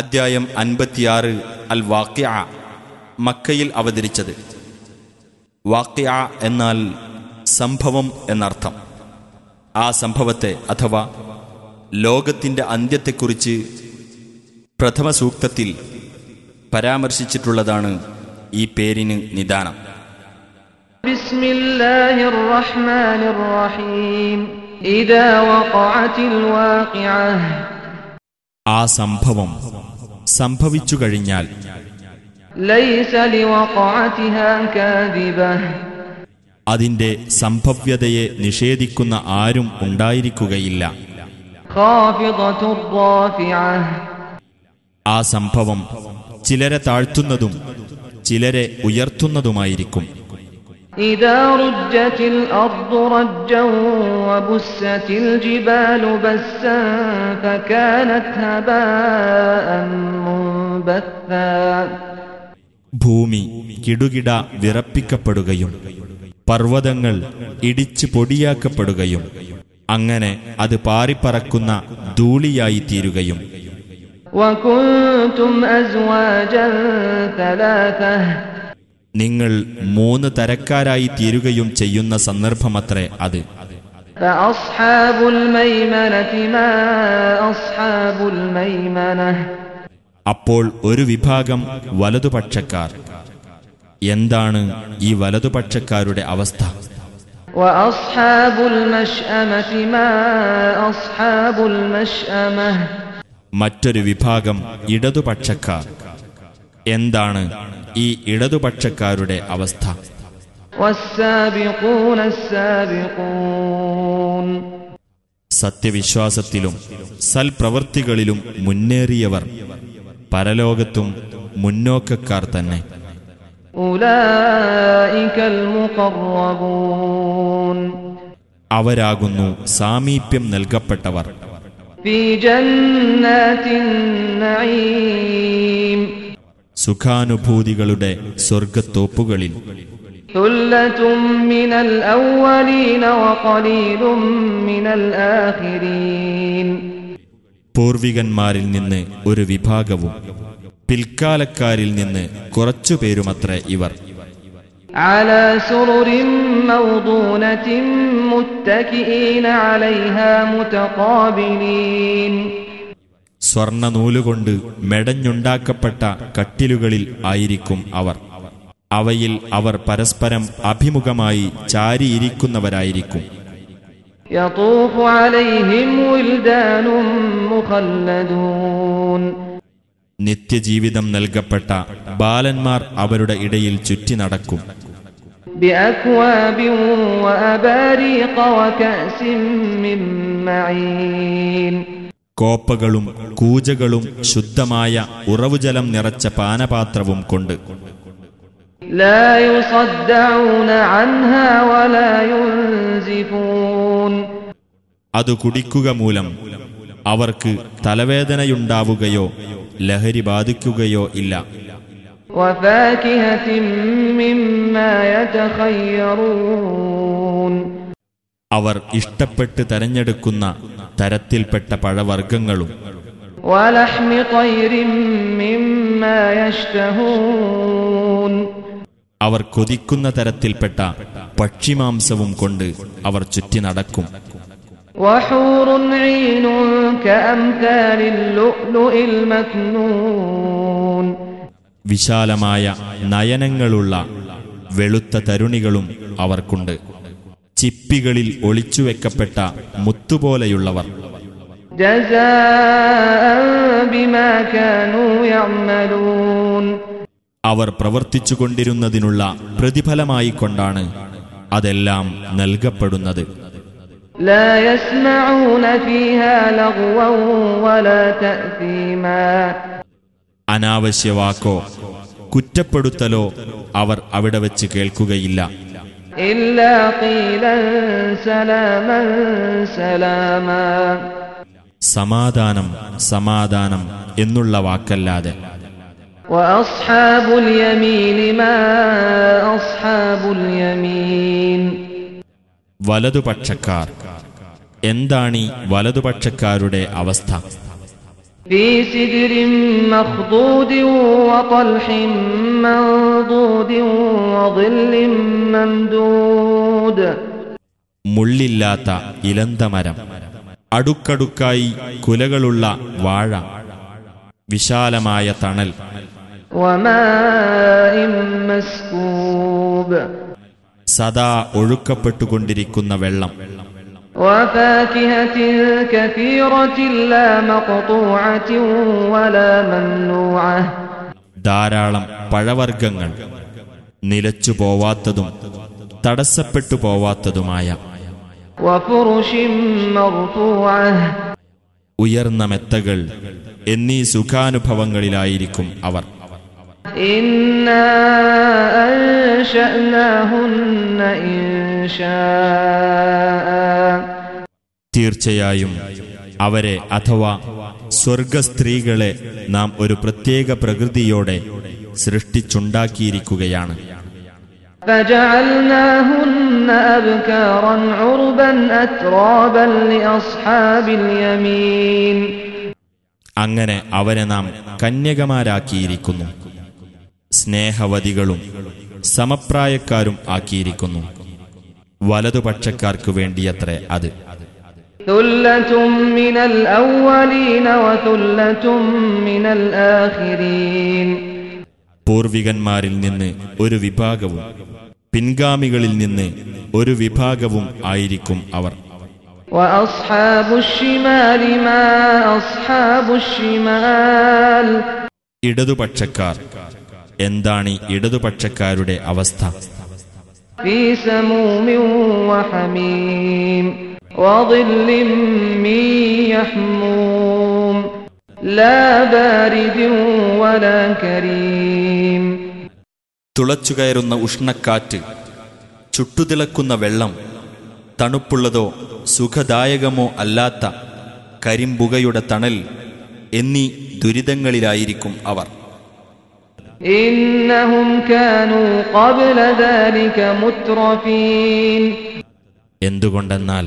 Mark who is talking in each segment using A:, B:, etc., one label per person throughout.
A: അധ്യായം അൻപത്തിയാറ് അൽ വാക്യ മക്കയിൽ അവതരിച്ചത്. വാക്യ എന്നാൽ സംഭവം എന്നർത്ഥം. ആ സംഭവത്തെ അഥവാ ലോകത്തിന്റെ അന്ത്യത്തെക്കുറിച്ച് പ്രഥമ സൂക്തത്തിൽ പരാമർശിച്ചിട്ടുള്ളതാണ് ഈ പേരിന് നിദാനം.
B: ബിസ്മില്ലാഹിർ റഹ്മാനിർ റഹീം ഇദാ
A: ആ സംഭവം സംഭവിച്ചു കഴിഞ്ഞാൽ അതിന്റെ സംഭവ്യതയെ നിഷേധിക്കുന്ന ആരും ഉണ്ടായിരിക്കുകയില്ല. ആ സംഭവം ചിലരെ താഴ്ത്തുന്നതും ചിലരെ ഉയർത്തുന്നതുമായിരിക്കും.
B: إذا رجت الأرض رجا وبست الجبال بسا فكانت هباء منبثا
A: ഭൂമി കിടുകിട വിറപ്പിക്കപ്പെടുകയും പർവ്വതങ്ങൾ ഇടിച്ചു പൊടിയാക്കപ്പെടുകയും അങ്ങനെ അത് പാറിപ്പറക്കുന്ന ധൂളിയായി തീരുകയും
B: وكنتم أزواجا ثلاثة
A: നിങ്ങൾ മൂന്ന് തരക്കാരായി തീരുകയും ചെയ്യുന്ന സന്ദർഭമത്രേ അത്. അപ്പോൾ ഒരു വിഭാഗം വലതുപക്ഷക്കാർ. എന്താണ് ഈ വലതുപക്ഷക്കാരുടെ അവസ്ഥ? മറ്റൊരു വിഭാഗം ഇടതുപക്ഷക്കാർ. എന്താണ് ഈ ഇടതുപക്ഷക്കാരുടെ അവസ്ഥ? സത്യവിശ്വാസത്തിലും സൽപ്രവർത്തികളിലും മുന്നേറിയവർ പരലോകത്തും മുന്നോക്കക്കാർ തന്നെ. അവരാകുന്നു സാമീപ്യം നൽകപ്പെട്ടവർ.
B: ഫീ ജന്നാത്തിൻ നഈം.
A: സുഖാനുഭൂതികളുടെ സ്വർഗത്തോപ്പുകളിൽ
B: ثلة من الأولين وقليل من الآخرين
A: പൂർവികന്മാരിൽ നിന്ന് ഒരു വിഭാഗവും പിൽക്കാലക്കാരിൽ നിന്ന് കുറച്ചുപേരുമത്രേ ഇവർ
B: على سرر موضونة متكئين عليها متقابلين
A: സ്വർണ നൂലുകൊണ്ട് മെടഞ്ഞുണ്ടാക്കപ്പെട്ട കട്ടിലുകളിൽ ആയിരിക്കും അവർ. അവയിൽ അവർ പരസ്പരം അഭിമുഖമായി ചാരിയിരിക്കുന്നവരായിരിക്കും. നിത്യജീവിതം നൽകപ്പെട്ട ബാലന്മാർ അവരുടെ ഇടയിൽ ചുറ്റി നടക്കും.
B: മിൻ മഈൻ.
A: കോപ്പകളും കൂജകളും ശുദ്ധമായ ഉറവുജലം നിറച്ച പാനപാത്രവും കൊണ്ട്
B: لا يصدعون عنها ولا ينزفون
A: അത് കുടിക്കുക മൂലം അവർക്ക് തലവേദനയുണ്ടാവുകയോ ലഹരി ബാധിക്കുകയോ ഇല്ല
B: وفاكهة مما يتخيرون
A: അവർ ഇഷ്ടപ്പെട്ട് തെരഞ്ഞെടുക്കുന്ന തരത്തിൽപ്പെട്ട
B: പഴവർഗങ്ങളും.
A: അവർ കൊതിക്കുന്ന തരത്തിൽപ്പെട്ട പക്ഷിമാംസവും കൊണ്ട് അവർ ചുറ്റി നടക്കും. വിശാലമായ നയനങ്ങളുള്ള വെളുത്ത തരുണികളും അവർക്കുണ്ട്. ചിപ്പികളിൽ ഒളിച്ചുവെക്കപ്പെട്ട മുത്തുപോലെയുള്ളവർ. അവർ പ്രവർത്തിച്ചുകൊണ്ടിരുന്നതിനുള്ള പ്രതിഫലമായി കൊണ്ടാണ് അതെല്ലാം നൽകപ്പെടുന്നത്.
B: അനാവശ്യ
A: വാക്കോ കുറ്റപ്പെടുത്തലോ അവർ അവിടെ വെച്ച് കേൾക്കുകയില്ല. സമാധാനം സമാധാനം എന്നുള്ള വാക്കല്ലാതെ. വലതുപക്ഷക്കാർ. എന്താണീ വലതുപക്ഷക്കാരുടെ അവസ്ഥ?
B: في سدر مخضود وطلح منضود وظل ممدود
A: മുള്ളില്ലാത്ത ഇലന്തമരം അടുക്കടുക്കായി കുലകളുള്ള വാഴ വിശാലമായ തണൽ
B: وماء مسكوب
A: സദാ ഒഴുക്കപ്പെട്ടുകൊണ്ടിരിക്കുന്ന വെള്ളം
B: وفاكهة كثيرة لا مقطوعة ولا ممنوعة
A: ധാരാളം പഴവർഗ്ഗങ്ങൾ നിലച്ചു പോവാത്തതും തടസ്സപ്പെട്ടു പോവാത്തതുമായ
B: وفرش مرفوعة
A: ഉയർന്ന മെത്തകൾ എന്നീ സുഖാനുഭവങ്ങളിലായിരിക്കും അവർ
B: إنا أنشأناهن إنشاء
A: തീർച്ചയായും അവരെ അഥവാ സ്വർഗസ്ത്രീകളെ നാം ഒരു പ്രത്യേക പ്രകൃതിയോടെ സൃഷ്ടിച്ചുണ്ടാക്കിയിരിക്കുകയാണ്. അങ്ങനെ അവരെ നാം കന്യകമാരാക്കിയിരിക്കുന്നു. സ്നേഹവതികളും സമപ്രായക്കാരും ആക്കിയിരിക്കുന്നു. വലതുപക്ഷക്കാർക്കു വേണ്ടിയത്രേ അത്. പൂർവികന്മാരിൽ നിന്ന് ഒരു വിഭാഗവും പിൻഗാമികളിൽ നിന്ന് ഒരു വിഭാഗവും ആയിരിക്കും അവർ. ഇടതുപക്ഷക്കാർ. എന്താണ് ഇടതുപക്ഷക്കാരുടെ അവസ്ഥ?
B: وظل من يحموم لا بارد ولا كريم
A: തുളച്ചുകയറുന്ന ഉഷ്ണക്കാറ്റ് ചുട്ടുതിളക്കുന്ന വെള്ളം തണുപ്പുള്ളതോ സുഖദായകമോ അല്ലാത്ത കരിമ്പുകയുടെ തണൽ എന്നീ ദുരിതങ്ങളിലായിരിക്കും അവർ
B: إنهم كانوا قبل ذلك مترفين
A: എന്തുകൊണ്ടെന്നാൽ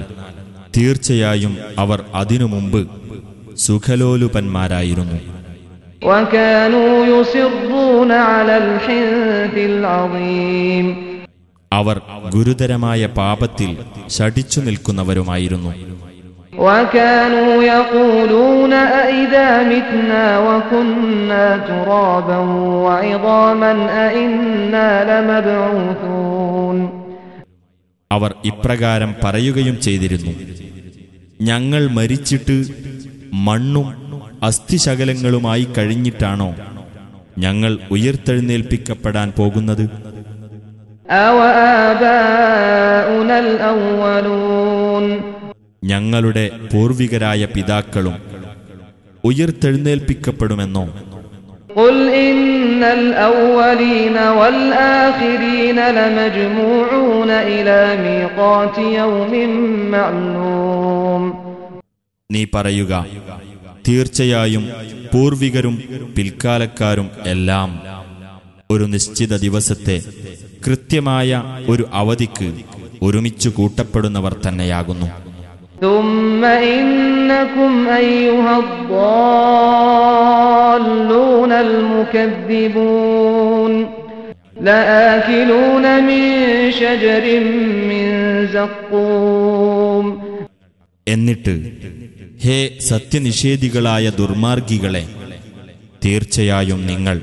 A: തീർച്ചയായും അവർ അതിനു മുമ്പ് സുഖലോലുപന്മാരായിരുന്നു
B: وكانوا يصرون على الحنث العظيم
A: അവർ ഗുരുതരമായ പാപത്തിൽ ശടിച്ചു നിൽക്കുന്നവരുമായിരുന്നു
B: وكانوا يقولون أئذا متنا وكنا ترابا وعظاما أئنا لمبعوثون
A: അവർ ഇപ്രകാരം പറയുകയും ചെയ്തിരുന്നു. ഞങ്ങൾ മരിച്ചിട്ട് മണ്ണും അസ്ഥിശകലങ്ങളുമായി കഴിഞ്ഞിട്ടാണോ ഞങ്ങൾ ഉയർത്തെഴുന്നേൽപ്പിക്കപ്പെടാൻ പോകുന്നത്? ഞങ്ങളുടെ പൂർവികരായ പിതാക്കളും ഉയർത്തെഴുന്നേൽപ്പിക്കപ്പെടുമെന്നോ?
B: قل إن الأولين والآخرين لمجموعون إلى ميقات يوم معلوم
A: നീ പറയുക തീർച്ചയായും പൂർവികരും പിൽക്കാലക്കാരും എല്ലാം ഒരു നിശ്ചിത ദിവസത്തെ കൃത്യമായ ഒരു അവധിക്ക് ഒരുമിച്ചു കൂട്ടപ്പെടുന്നവർ തന്നെയാകുന്നു
B: ثم إنكم أيها الضالون المكذبون لآكلون من شجر من زقوم
A: എന്നിട്ട് ഹേ സത്യനിഷേധികളായ ദുർമാർഗികളെ തീർച്ചയായും നിങ്ങൾ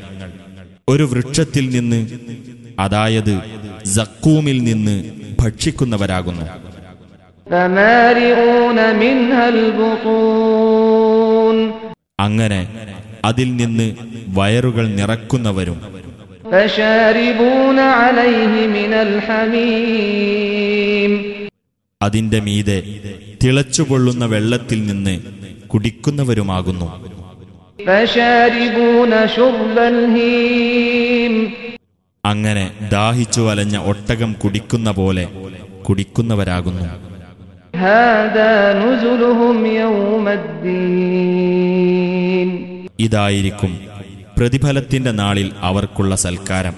A: ഒരു വൃക്ഷത്തിൽ നിന്ന് അതായത് സക്കൂമിൽ നിന്ന് ഭക്ഷിക്കുന്നവരാകുന്നു
B: فمالئون منها البطون
A: അങ്ങനെ അതിൽ നിന്ന് വയറുകൾ നിറക്കുന്നവരും
B: فشاربون عليه من الحميم
A: അതിന്റെ മീതെ തിളച്ചുപൊള്ളുന്ന വെള്ളത്തിൽ നിന്ന് കുടിക്കുന്നവരുമാകുന്നു
B: فشاربون شرب الهيم
A: അങ്ങനെ ദാഹിച്ചു വലഞ്ഞ ഒട്ടകം കുടിക്കുന്ന പോലെ കുടിക്കുന്നവരാകുന്നു
B: هذا نزلهم يوم الدين
A: ഇതായിരിക്കും. പ്രതിഫലത്തിന്റെ നാളിൽ അവർക്കുള്ള സൽക്കാരം.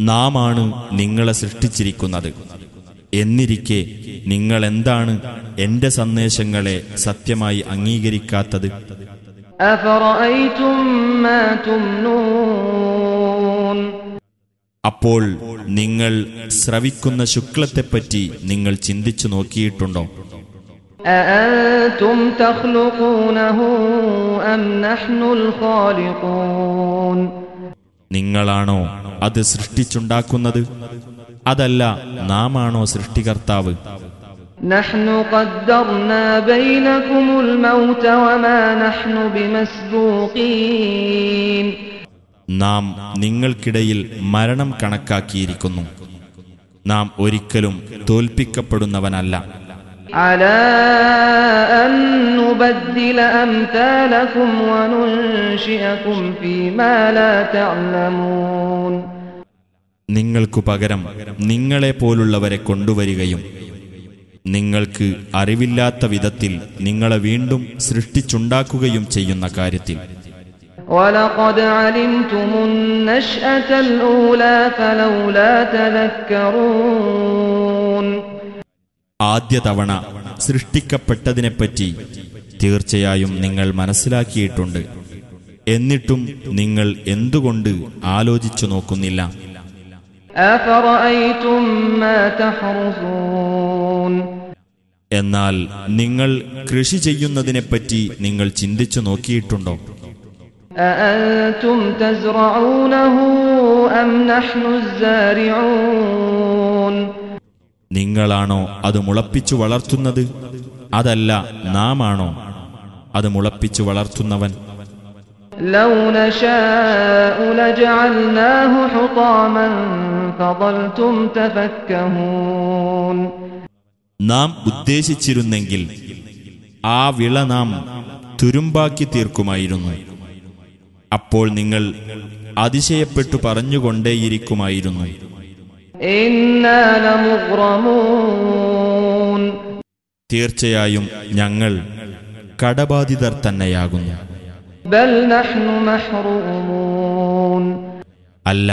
A: നാമാണ് നിങ്ങളെ സൃഷ്ടിച്ചിരിക്കുന്നത്. എന്നിരിക്കെ നിങ്ങൾ എന്താണ് എന്റെ സന്ദേശങ്ങളെ സത്യമായി അംഗീകരിക്കാത്തത്?
B: അഫറഅയ്തും മാ തുംനൂൻ.
A: അപ്പോൾ നിങ്ങൾ ശ്രവിക്കുന്ന ശുക്ലത്തെപ്പറ്റി നിങ്ങൾ ചിന്തിച്ചു നോക്കിയിട്ടുണ്ടോ? നിങ്ങളാണോ അത് സൃഷ്ടിച്ചുണ്ടാക്കുന്നത്? അതല്ല
B: നാം ആണോ സൃഷ്ടികർത്താവ്? നഹ്നു
A: നാം നിങ്ങൾക്കിടയിൽ മരണം കണക്കാക്കിയിരിക്കുന്നു. നാം ഒരിക്കലും തോൽപ്പിക്കപ്പെടുന്നവനല്ല. നിങ്ങൾക്കു പകരം നിങ്ങളെ പോലുള്ളവരെ കൊണ്ടുവരികയും നിങ്ങൾക്ക് അറിവില്ലാത്ത വിധത്തിൽ നിങ്ങളെ വീണ്ടും സൃഷ്ടിച്ചുണ്ടാക്കുകയും ചെയ്യുന്ന കാര്യത്തിൽ
B: ولقد علمتم النشأة الأولى فلولا تذكرون
A: ആദ്യ തവണ സൃഷ്ടിക്കപ്പെട്ടതിനെപ്പറ്റി തീർച്ചയായും നിങ്ങൾ മനസ്സിലാക്കിയിട്ടുണ്ട് എന്നിട്ടും നിങ്ങൾ എന്തുകൊണ്ട് ആലോചിച്ചു നോക്കുന്നില്ല
B: أفرأيتم ما تحرثون
A: എന്നാൽ നിങ്ങൾ കൃഷി ചെയ്യുന്നതിനെപ്പറ്റി നിങ്ങൾ ചിന്തിച്ചു നോക്കിയിട്ടുണ്ടോ
B: أأنتم تزرعونه أم نحن الزارعون
A: നിങ്ങളാണോ അത് മുളപ്പിച്ചു വളർത്തുന്നത് അതല്ല നാമാണോ അത് മുളപ്പിച്ചു വളർത്തുന്നവൻ
B: لو نشاء لجعلناه حطاما فظلتم تفكهون
A: നാം ഉദ്ദേശിച്ചിരുന്നെങ്കിൽ ആ വിള നാം തുരുമ്പാക്കി തീർക്കുമായിരുന്നു അപ്പോൾ നിങ്ങൾ അതിശയപ്പെട്ടു പറഞ്ഞുകൊണ്ടേയിരിക്കുമായിരുന്നു
B: إنا لمغرمون
A: തീർച്ചയായും ഞങ്ങൾ കടബാധിതർ തന്നെയാകുന്നു
B: بل نحن محرومون
A: അല്ല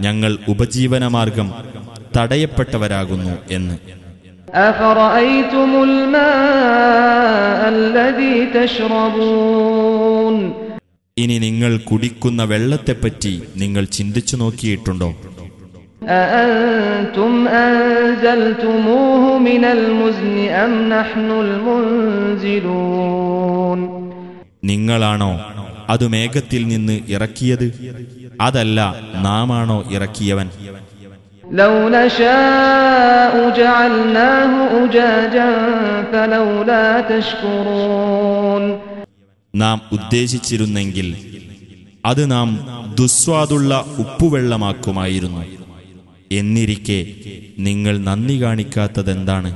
A: ഞങ്ങൾ ഉപജീവനമാർഗം തടയപ്പെട്ടവരാകുന്നു എന്ന്
B: أفرأيتم الماء الذي تشربون
A: ഇനി നിങ്ങൾ കുടിക്കുന്ന വെള്ളത്തെപ്പറ്റി നിങ്ങൾ ചിന്തിച്ചു നോക്കിയിട്ടുണ്ടോ
B: أأنتم أنزلتموه من المزن أم نحن المنزلون
A: നിങ്ങളാണോ അത് മേഘത്തിൽ നിന്ന് ഇറക്കിയത് അതല്ല നാമാണോ ഇറക്കിയവൻ
B: لو نشاء جعلناه أجاجا فلولا تشكرون
A: നാം ഉദ്ദേശിച്ചിരുന്നെങ്കിൽ അത് നാം ദുസ്വാദുള്ള ഉപ്പുവെള്ളമാക്കുമായിരുന്നു. എന്നിരിക്കെ നിങ്ങൾ നന്ദി കാണിക്കാത്തതെന്താണ്?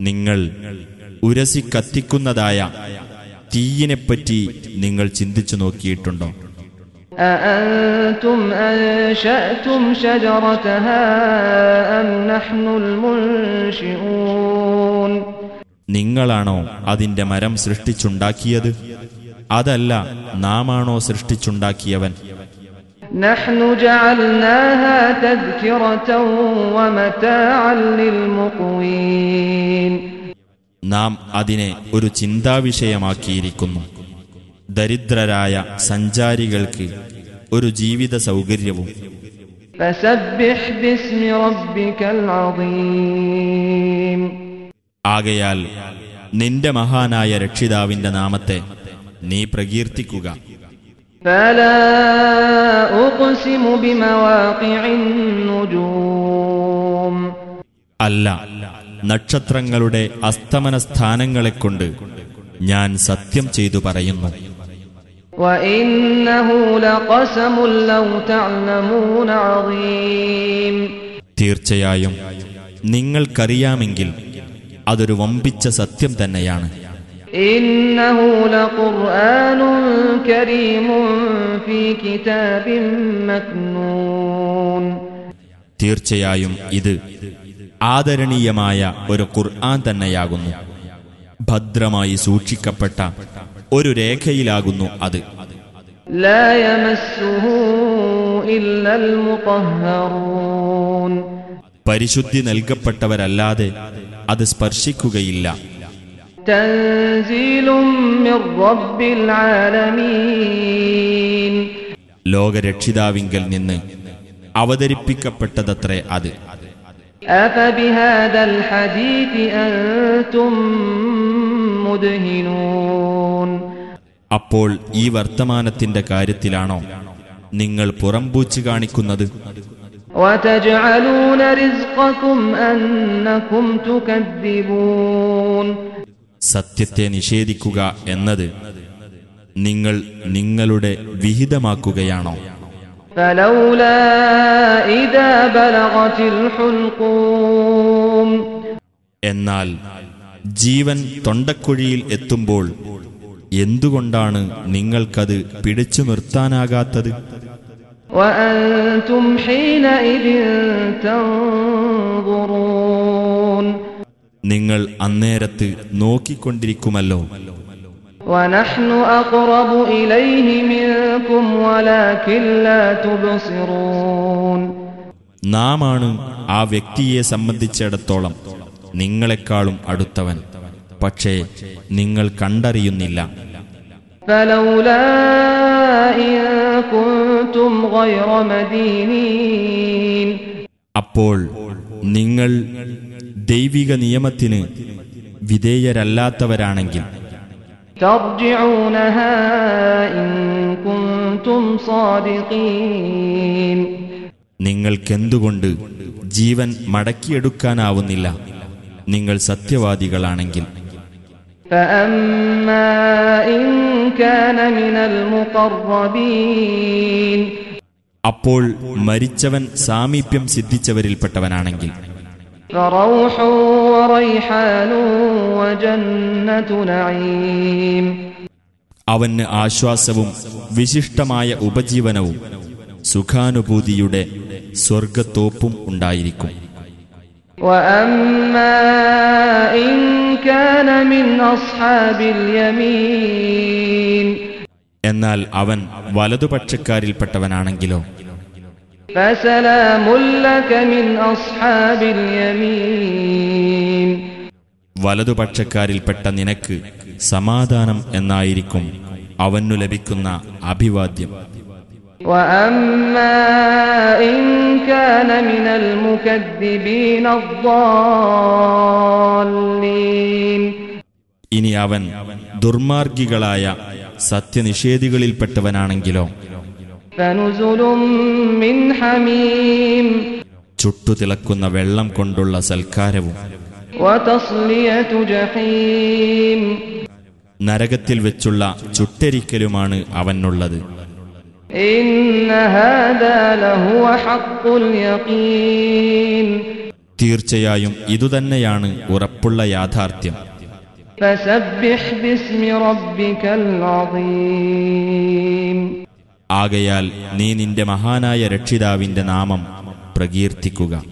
A: നിങ്ങൾ ഉരസി കത്തിക്കുന്നതായ തീയിനെപ്പറ്റി നിങ്ങൾ ചിന്തിച്ചു നോക്കിയിട്ടുണ്ടോ?
B: أأنتم أنشأتم شجرتها أم نحن المنشئون
A: നിങ്ങളാണോ അതിന്റെ മരം സൃഷ്ടിച്ചുണ്ടാക്കിയത് അതല്ല നാമാണോ സൃഷ്ടിച്ചുണ്ടാക്കിയവൻ
B: نحن جعلناها تذكرة ومتاعا للمقوين
A: നാം അതിനെ ഒരു ചിന്താവിഷയമാക്കിയിരിക്കുന്നു ദരിദ്രരായ സഞ്ചാരികൾക്ക് ഒരു ജീവിത സൗകര്യവും. ആകയാൽ നിന്റെ മഹാനായ രക്ഷിതാവിന്റെ നാമത്തെ നീ പ്രകീർത്തിക്കുക. അല്ല നക്ഷത്രങ്ങളുടെ അസ്തമന സ്ഥാനങ്ങളെക്കൊണ്ട് ഞാൻ സത്യം ചെയ്തു പറയുന്നു. തീർച്ചയായും നിങ്ങൾക്കറിയാമെങ്കിൽ അതൊരു വമ്പിച്ച സത്യം തന്നെയാണ്. തീർച്ചയായും ഇത് ആദരണീയമായ ഒരു ഖുർആൻ തന്നെയാകുന്നു. ഭദ്രമായി സൂക്ഷിക്കപ്പെട്ട ഒരു രേഖയിലാകുന്നു അത്. പരിശുദ്ധി നൽകപ്പെട്ടവരല്ലാതെ അത് സ്പർശിക്കുകയില്ല. ലോകരക്ഷിതാവിങ്കൽ നിന്ന് അവതരിപ്പിക്കപ്പെട്ടതത്രേ അത്. അപ്പോൾ ഈ വർത്തമാനത്തിന്റെ കാര്യത്തിലാണോ നിങ്ങൾ പുറംപൂച്ച് കാണിക്കുന്നത്? സത്യത്തെ നിഷേധിക്കുക എന്നത് നിങ്ങൾ നിങ്ങളുടെ വിഹിതമാക്കുകയാണോ? എന്നാൽ ജീവൻ തൊണ്ടക്കുഴിയിൽ എത്തുമ്പോൾ എന്തുകൊണ്ടാണ് നിങ്ങൾക്കത് പിടിച്ചു നിർത്താനാകാത്തത്? നിങ്ങൾ അന്നേരത്ത് നോക്കിക്കൊണ്ടിരിക്കുമല്ലോ.
B: ونحن أقرب إليه منكم ولكن لا تبصرون
A: നാമാണ് ആ വ്യക്തിയെ സംബന്ധിച്ചിടത്തോളം നിങ്ങളെക്കാളും അടുത്തവൻ പക്ഷേ നിങ്ങൾ കണ്ടറിയുന്നില്ല
B: فلولا إن كنتم غير مدينين
A: അപ്പോൾ നിങ്ങൾ ദൈവിക നിയമത്തിന് വിധേയരല്ലാത്തവരാണെങ്കിൽ നിങ്ങൾക്കെന്തുകൊണ്ട് ജീവൻ മടക്കിയെടുക്കാനാവുന്നില്ല? നിങ്ങൾ സത്യവാദികളാണെങ്കിൽ. അപ്പോൾ മരിച്ചവൻ സാമീപ്യം സിദ്ധിച്ചവരിൽപ്പെട്ടവനാണെങ്കിൽ. അവന് ആശ്വാസവും വിശിഷ്ടമായ ഉപജീവനവും സുഖാനുഭൂതിയുടെ സ്വർഗത്തോപ്പും ഉണ്ടായിരിക്കും. എന്നാൽ അവൻ വലതുപക്ഷക്കാരിൽപ്പെട്ടവനാണെങ്കിലോ? വലതുപക്ഷക്കാരിൽപ്പെട്ട നിനക്ക് സമാധാനം എന്നായിരിക്കും അവനു ലഭിക്കുന്ന അഭിവാദ്യം. ഇനി അവൻ ദുർമാർഗികളായ സത്യനിഷേധികളിൽപ്പെട്ടവനാണെങ്കിലോ
B: فنزل من حميم
A: ചുട്ടുതിളക്കുന്ന വെള്ളം കൊണ്ടുള്ള സൽക്കാരവും
B: وتصلية جحيم
A: നരകത്തിൽ വെച്ചുള്ള ചുട്ടരിക്കലുമാണ് അവനുള്ളത്
B: إن هذا لهو حق اليقين
A: തീർച്ചയായും ഇതുതന്നെയാണ് ഉറപ്പുള്ള യാഥാർത്ഥ്യം
B: فسبح باسم ربك العظيم
A: ആകയാൽ നീ നിന്റെ മഹാനായ രക്ഷിതാവിന്റെ നാമം പ്രകീർത്തിക്കുക.